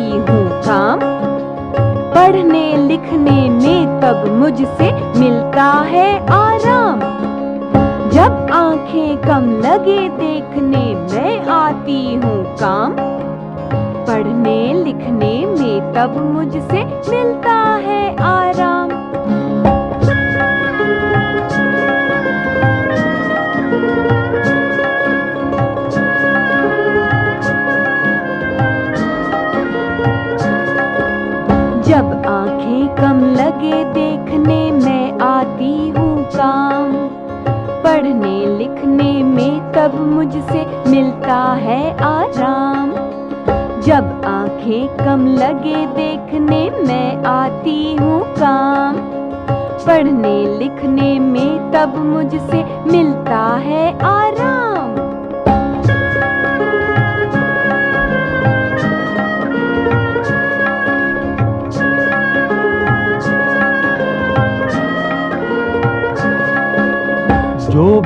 आती हूँ काम। पढ़ने, लिखने में तब मुझसे मिलता है आराम। जब आँखें कम लगे देखने मैं आती हूँ काम। पढ़ने, लिखने में तब मुझसे मिलता है आराम। पढ़ने लिखने में तब मुझसे मिलता है आराम। जब आँखें कम लगे देखने मैं आती हूँ काम। पढ़ने लिखने में तब मुझसे मिलता है आराम।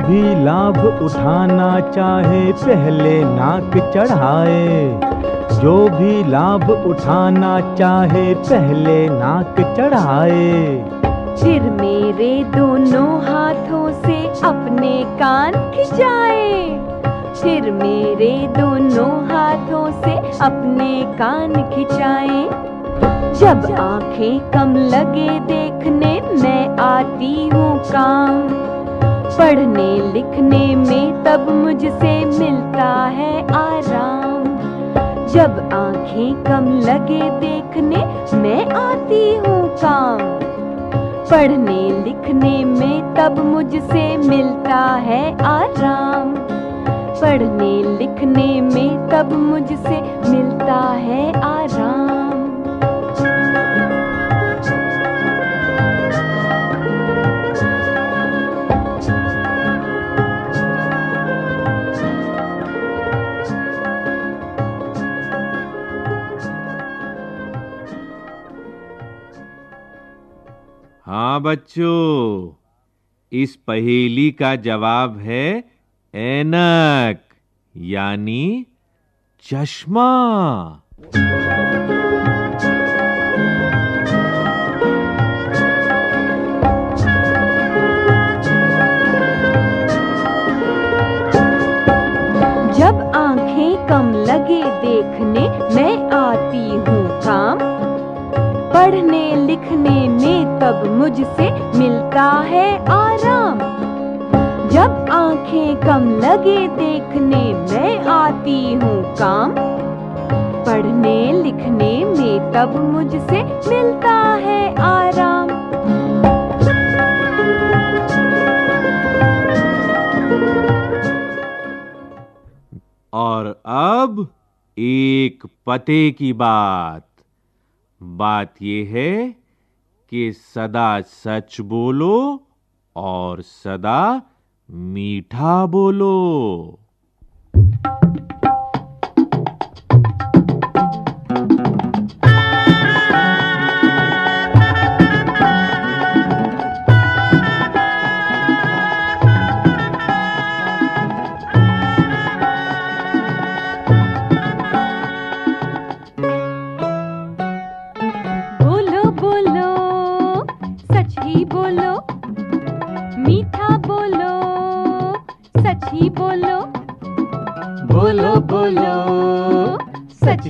भी लाभ उठाना चाहे, पहले नाक चढ़ाए। जो भी लाभ उठाना चाहे, पहले नाक चढ़ाए। फिर मेरे दोनों हाथों से अपने कान खिंचाए। फिर मेरे दोनों हाथों से अपने कान खिंचाए। जब आँखें कम लगे देखने, मैं आती हूँ काम। पढ़ने लिखने में तब मुझसे मिलता है आराम। जब आँखें कम लगे देखने मैं आती हूँ काम। पढ़ने लिखने में तब मुझसे मिलता है आराम। पढ़ने लिखने में तब मुझसे मिलता है आराम हाँ बच्चों इस पहेली का जवाब है एनक यानी चश्मा। मुझसे मिलता है आराम। जब आँखें कम लगे देखने मैं आती हूँ काम। पढ़ने, लिखने में तब मुझसे मिलता है आराम। और अब एक पते की बात। बात यह है कि सदा सच बोलो और सदा मीठा बोलो।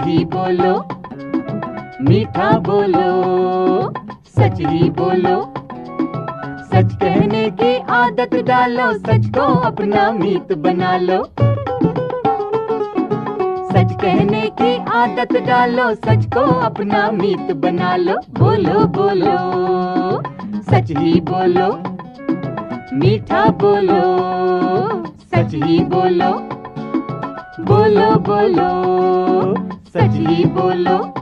ही बोलो, मीठा बोलो सच ही बोलो। सच कहने की आदत डालो, सच को अपना मीत बना लो। सच कहने की आदत डालो, सच को अपना मीत बना लो। बोलो बोलो, सच ही बोलो, मीठा बोलो, सच ही बोलो। बोलो बोलो ही बोलो।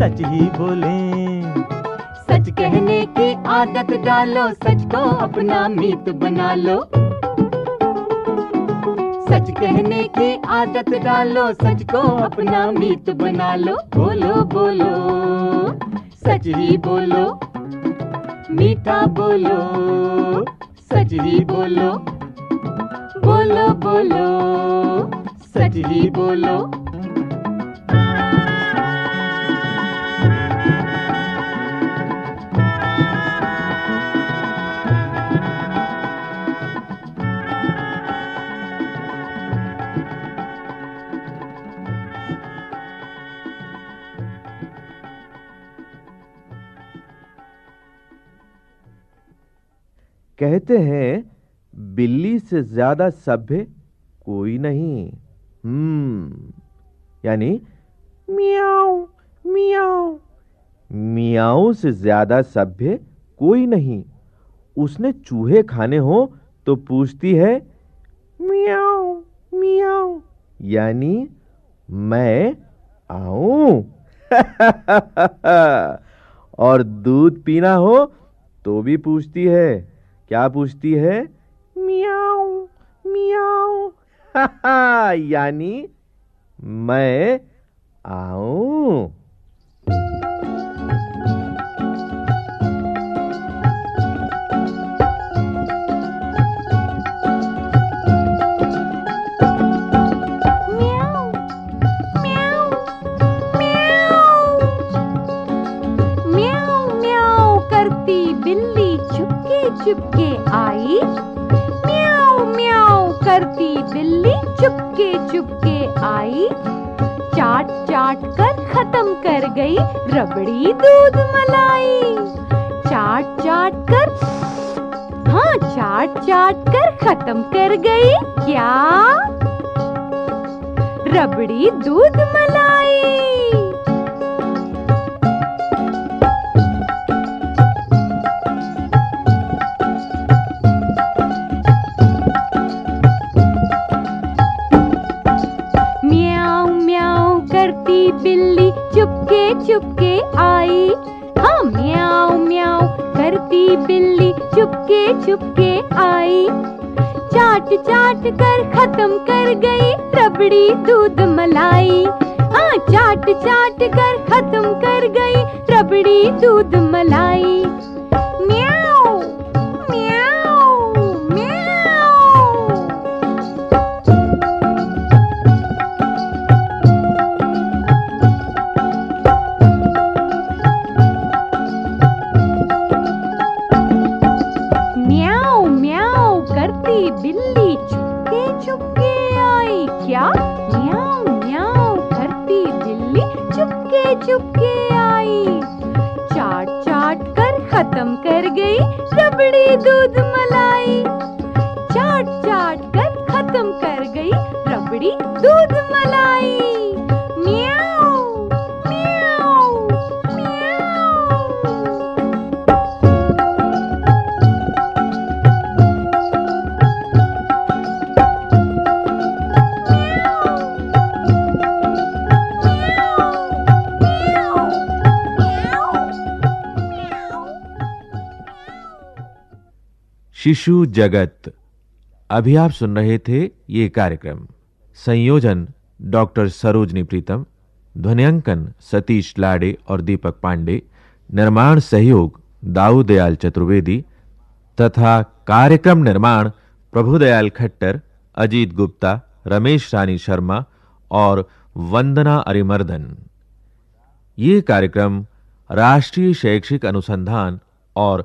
सच ही बोले। सच कहने की आदत डालो, सच को अपना मीत बना लो। सच कहने की आदत डालो, सच को अपना मीत बना लो। बोलो बोलो, सच ही बोलो। मीठा बोलो, सच ही बोलो। बोलो बोलो, सच ही बोलो। कहते हैं, बिल्ली से ज़्यादा सभ्य कोई नहीं। हम्म यानी मियाओ मियाओ मियाओ से ज़्यादा सभ्य कोई नहीं। उसने चूहे खाने हो तो पूछती है मियाओ मियाओ यानी मैं आऊँ। और दूध पीना हो तो भी पूछती है क्या पूछती है? मियाओ मियाओ यानी मैं आऊँ। करती बिल्ली चुपके चुपके आई। चाट चाट कर खत्म कर गई, रबड़ी दूध मलाई। चाट चाट कर हाँ चाट चाट कर खत्म कर गई, क्या? रबड़ी दूध मलाई। हाँ म्याओ म्याओ करती बिल्ली चुपके चुपके आई। चाट चाट कर खत्म कर गई, रबड़ी दूध मलाई। हाँ चाट चाट कर खत्म कर गई, रबड़ी दूध मलाई। चुपके आई। क्या? म्याऊ म्याऊ करती बिल्ली चुपके चुपके आई। चाट चाट कर खत्म कर गई, रबड़ी दूध मलाई। चाट चाट कर खत्म कर गई, रबड़ी दूध मलाई। शिशु जगत। अभी आप सुन रहे थे ये कार्यक्रम। संयोजन डॉक्टर सरोजनी प्रीतम, ध्वनियांकन सतीश लाड़े और दीपक पांडे, निर्माण सहयोग दाऊदयाल चतुर्वेदी तथा कार्यक्रम निर्माण प्रभुदयाल खट्टर, अजीत गुप्ता, रमेश रानी शर्मा और वंदना अरिमर्दन। ये कार्यक्रम राष्ट्रीय शैक्षिक अनुसंधान और